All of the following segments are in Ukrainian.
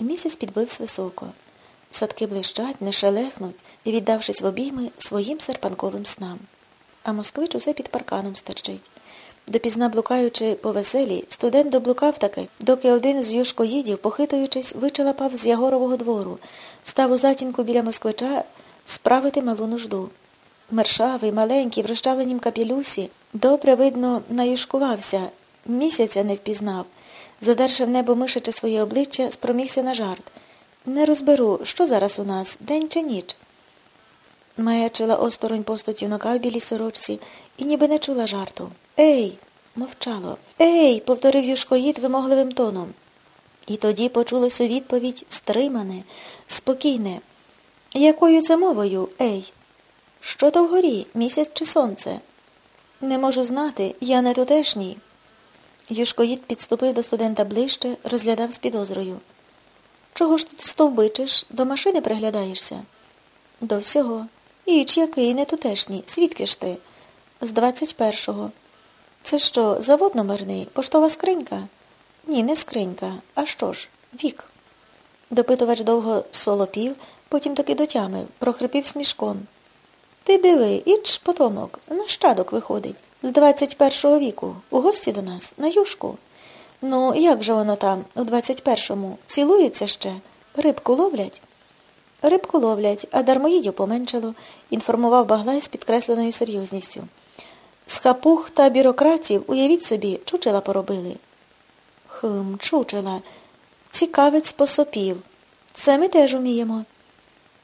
Місяць підбився високо. Садки блищать, не шелехнуть, і, віддавшись в обійми своїм серпанковим снам. А москвич усе під парканом стерчить. Допізна блукаючи по веселі, студент доблукав таки, доки один з юшкоїдів, похитуючись, вичелапав з Ягорового двору, став у затінку біля москвича справити малу нужду. Мершавий, маленький, в розчаленім капілюсі, добре, видно, наюшкувався, місяця не впізнав, задерши в небо мишаче своє обличчя, спромігся на жарт. Не розберу, що зараз у нас, день чи ніч. Маячила осторонь постать юнака в білій сорочці і ніби не чула жарту. Ей, мовчало. Ей, повторив юшкоїд вимогливим тоном. І тоді почулось у відповідь стримане, спокійне. Якою це мовою, ей? Що то вгорі, місяць чи сонце? Не можу знати, я не тутешній. Юшкоїд підступив до студента ближче, розглядав з підозрою. Чого ж тут стовбичиш, до машини приглядаєшся? До всього. Іч який не тутешній, свідки ж ти? З двадцять першого. Це що, завод номерний, поштова скринька? Ні, не скринька. А що ж? Вік. Допитувач довго солопів, потім таки дотямив, прохрипів смішком. Ти диви, іч потомок, нащадок виходить, з двадцять першого віку, у гості до нас, на юшку. Ну, як же воно там, у двадцять першому, цілуються ще, рибку ловлять? Рибку ловлять, а дармоїдів поменшало, інформував Баглай з підкресленою серйозністю. З хапух та бюрократів, уявіть собі, чучела поробили. Хм, чучела. Цікавець посопів. Це ми теж уміємо.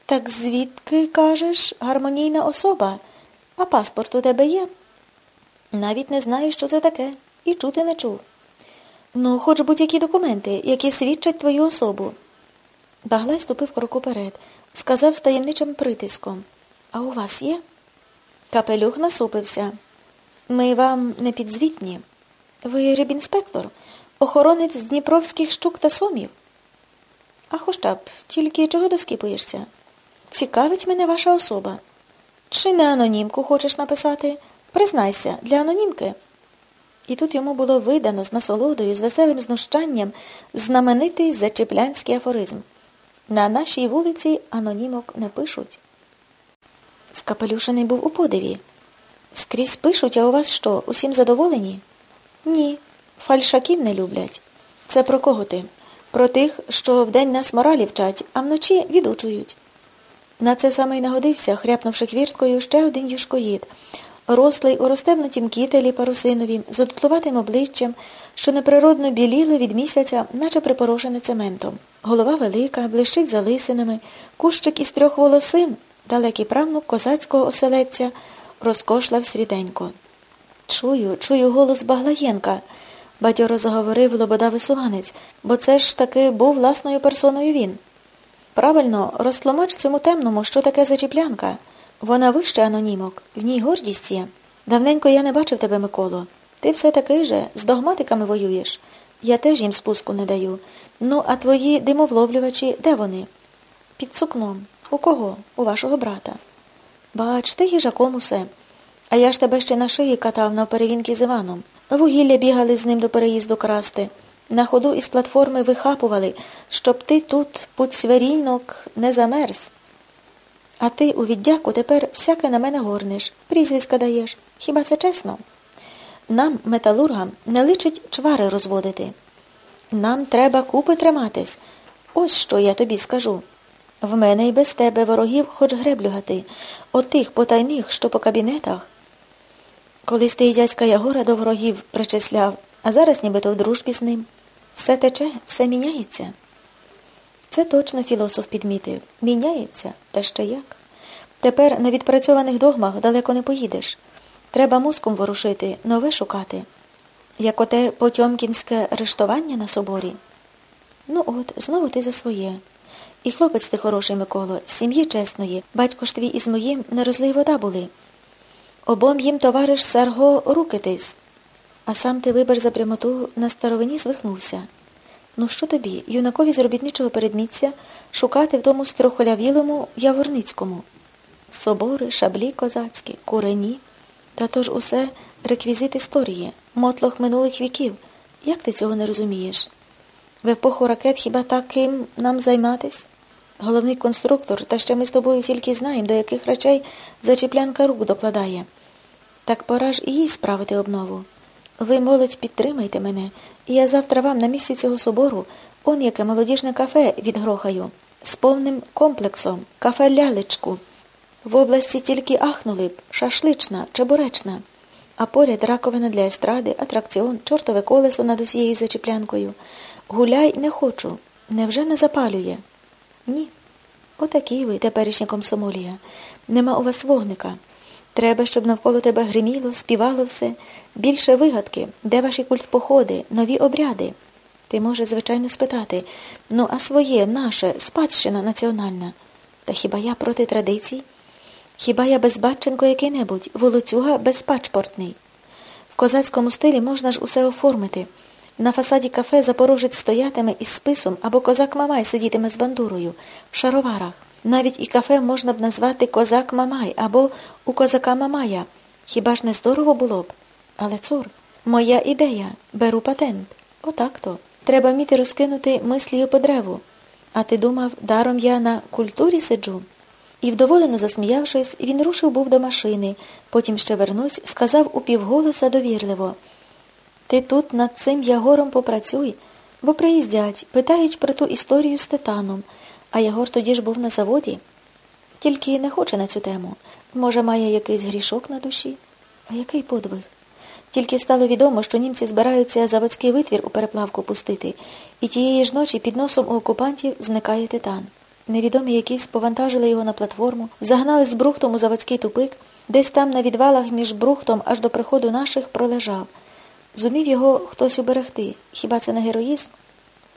Так звідки, кажеш, гармонійна особа, а паспорт у тебе є? Навіть не знаю, що це таке, і чути не чув. Ну, хоч будь-які документи, які свідчать твою особу. Баглай ступив крок уперед, сказав з таємничим притиском. А у вас є? Капелюх насупився. Ми вам не підзвітні. Ви рибінспектор, охоронець з дніпровських щук та сомів. А хоча б, тільки чого доскіпуєшся? Цікавить мене ваша особа. Чи не анонімку хочеш написати? Признайся, для анонімки. І тут йому було видано з насолодою, з веселим знущанням знаменитий зачеплянський афоризм. На нашій вулиці анонімок не пишуть. Скапелюшений був у подиві. Скрізь пишуть, а у вас що, усім задоволені? Ні. Фальшаків не люблять. Це про кого ти? Про тих, що вдень нас моралі вчать, а вночі відучують. На це саме й нагодився, хряпнувши хвірткою, ще один юшкоїд, рослий у розтебнутім кітелі парусинові, з одутлуватим обличчям, що неприродно біліло від місяця, наче припорошене цементом. Голова велика, блищить за лисинами, кущик із трьох волосин, далекий правнук козацького оселедця, розкошлав сріденько. Чую, чую голос Баглаєнка, бадьоро заговорив Лобода Висуванець, бо це ж таки був власною персоною він. Правильно, розтлумач цьому темному, що таке зачіплянка. Вона вище анонімок, в ній гордість є. Давненько я не бачив тебе, Миколо. Ти все такий же, з догматиками воюєш. Я теж їм спуску не даю. Ну, а твої димовловлювачі, де вони? Під сукном. У кого? У вашого брата. Бач, ти їжаком усе. А я ж тебе ще на шиї катав на перевінки з Іваном. Вугілля бігали з ним до переїзду красти. На ходу із платформи вихапували, щоб ти тут, пуцьверійнок, не замерз. А ти у віддяку тепер всяке на мене горниш, прізвиська даєш. Хіба це чесно? Нам, металургам, не личить чвари розводити. Нам треба купи триматись. Ось що я тобі скажу. В мене й без тебе ворогів хоч греблю гати, отих потайних, що по кабінетах. Колись ти й дядька Ягора до ворогів причисляв, а зараз нібито в дружбі з ним. Все тече, все міняється. Це точно філософ підмітив. Міняється, та ще як. Тепер на відпрацьованих догмах далеко не поїдеш. Треба мозком ворушити, нове шукати. Як оте потьомкінське рештування на соборі. Ну от, знову ти за своє. І хлопець ти хороший, Миколо, сім'ї чесної, батько ж твій із моїм не розлий вода були. Обом їм товариш Сарго руки тис. А сам ти вибір за прямоту на старовині звихнувся. Ну що тобі, юнакові з робітничого передмістя, шукати в тому строхолявілому Яворницькому? Собори, шаблі козацькі, курені. Та то ж усе реквізит історії, мотлох минулих віків. Як ти цього не розумієш? В епоху ракет хіба таким нам займатись? Головний конструктор, та ще ми з тобою тільки знаємо, до яких речей зачіплянка рук докладає. Так пора ж і їй справити обнову. Ви, молодь, підтримайте мене, і я завтра вам на місці цього собору он яке молодіжне кафе відгрохаю, з повним комплексом, кафе лялечку. В області тільки ахнули б, шашлична, чебуречна, а поряд раковина для естради, атракціон, чортове колесо над усією зачіплянкою. Гуляй не хочу. Невже не запалює? Ні. Отакі ви, теперішня комсомолія. Нема у вас вогника. Треба, щоб навколо тебе гриміло, співало все, більше вигадки, де ваші культпоходи, нові обряди. Ти можеш, звичайно, спитати ну, а своє, наше, спадщина національна. Та хіба я проти традицій? Хіба я безбатченко який-небудь, волоцюга безпачпортний? В козацькому стилі можна ж усе оформити. На фасаді кафе запорожець стоятиме із списом або козак Мамай сидітиме з бандурою в шароварах. Навіть і кафе можна б назвати Козак Мамай або у козака Мамая. Хіба ж не здорово було б? Але цур, моя ідея, беру патент. Отак то. Треба вміти розкинути мислію по древу. А ти думав, даром я на культурі сиджу? І, вдоволено засміявшись, він рушив був до машини, потім ще вернусь, сказав упівголоса довірливо. Ти тут над цим Ягором попрацюй, бо приїздять, питають про ту історію з титаном, а Ягор тоді ж був на заводі. Тільки не хоче на цю тему. Може, має якийсь грішок на душі? А який подвиг? Тільки стало відомо, що німці збираються заводський витвір у переплавку пустити, і тієї ж ночі під носом у окупантів зникає титан. Невідомі якісь повантажили його на платформу, загнали з брухтом у заводський тупик, десь там на відвалах між брухтом аж до приходу наших пролежав. Зумів його хтось уберегти. Хіба це не героїзм?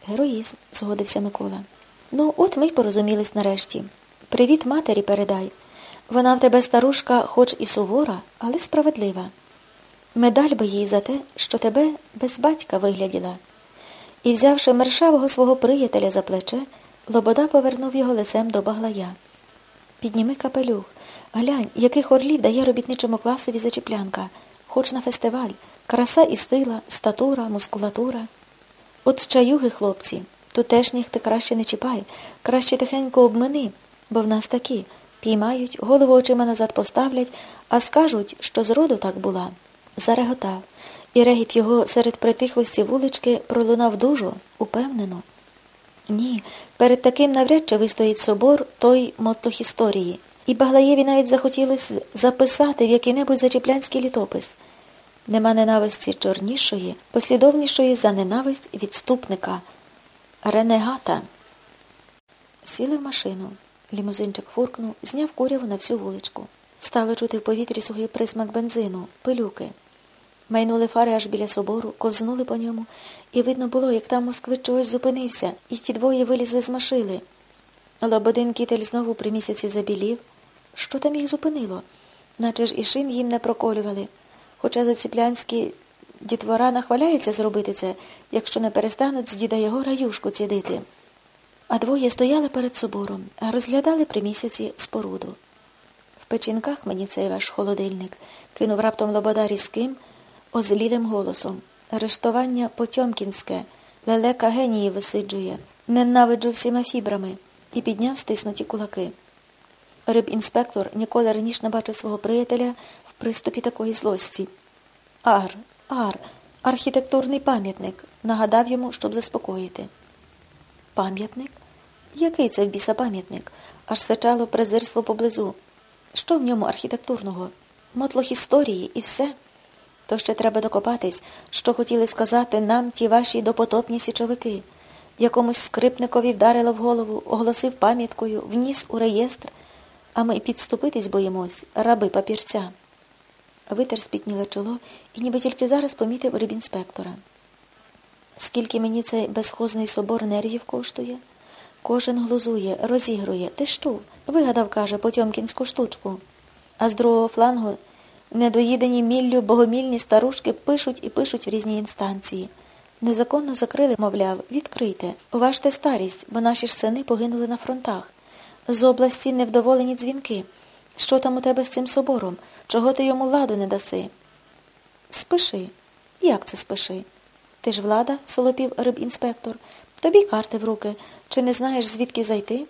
Героїзм, згодився Микола. Ну, от ми й порозумілись нарешті. Привіт матері передай. Вона в тебе старушка, хоч і сувора, але справедлива. Медаль би їй за те, що тебе без батька вигляділа. І, взявши мершавого свого приятеля за плече, Лобода повернув його лицем до баглая. Підніми капелюх. Глянь, яких орлів дає робітничому класові зачіплянка, хоч на фестиваль, краса і стила, статура, мускулатура. От чаюги, хлопці, тутешніх ти краще не чіпай, краще тихенько обмини, бо в нас такі піймають, голову очима назад поставлять, а скажуть, що зроду так була. Зареготав, і регіт його серед притихлості вулички пролунав дуже, упевнено. Ні, перед таким навряд чи вистоїть собор той мотлох історії. І Баглаєві навіть захотілося записати в який-небудь зачіплянський літопис. Нема ненависті чорнішої, послідовнішої за ненависть відступника, ренегата. Сіли в машину. Лімузинчик фуркнув, зняв куряву на всю вуличку. Стало чути в повітрі сухий присмак бензину, пилюки. Майнули фари аж біля собору, ковзнули по ньому, і видно було, як там москвич чогось зупинився, і ті двоє вилізли з машини. Лободин кітель знову при місяці забілів. Що там їх зупинило? Наче ж і шин їм не проколювали. Хоча заціплянські дітвора нахваляється зробити це, якщо не перестануть з діда його раюшку цідити. А двоє стояли перед собором, розглядали при місяці споруду. В печінках мені цей ваш холодильник, кинув раптом лобода різким, озлілим голосом. Арештування Потьомкінське, лелека генії висиджує, ненавиджу всіма фібрами, і підняв стиснуті кулаки. Рибінспектор ніколи раніше не бачив свого приятеля в приступі такої злості. Ар, ар, архітектурний пам'ятник, нагадав йому, щоб заспокоїти. Пам'ятник? Який це в біса пам'ятник? Аж сичало презирство поблизу. Що в ньому архітектурного? Мотлох історії і все. То ще треба докопатись, що хотіли сказати нам ті ваші допотопні січовики. Якомусь скрипникові вдарило в голову, оголосив пам'яткою, вніс у реєстр, а ми підступитись боїмось, раби папірця. Витер спітніле чоло і ніби тільки зараз помітив рибінспектора. Скільки мені цей безхозний собор нервів коштує? Кожен глузує, розігрує. Ти що? Вигадав, каже, потьомкінську штучку. А з другого флангу недоїдені міллю богомільні старушки пишуть і пишуть в різні інстанції. Незаконно закрили, мовляв, відкрийте, уважте старість, бо наші ж сини погинули на фронтах. З області невдоволені дзвінки. Що там у тебе з цим собором? Чого ти йому ладу не даси? Спиши. Як це спиши? Ти ж влада, солопів рибінспектор. Тобі карти в руки. Чи не знаєш, звідки зайти?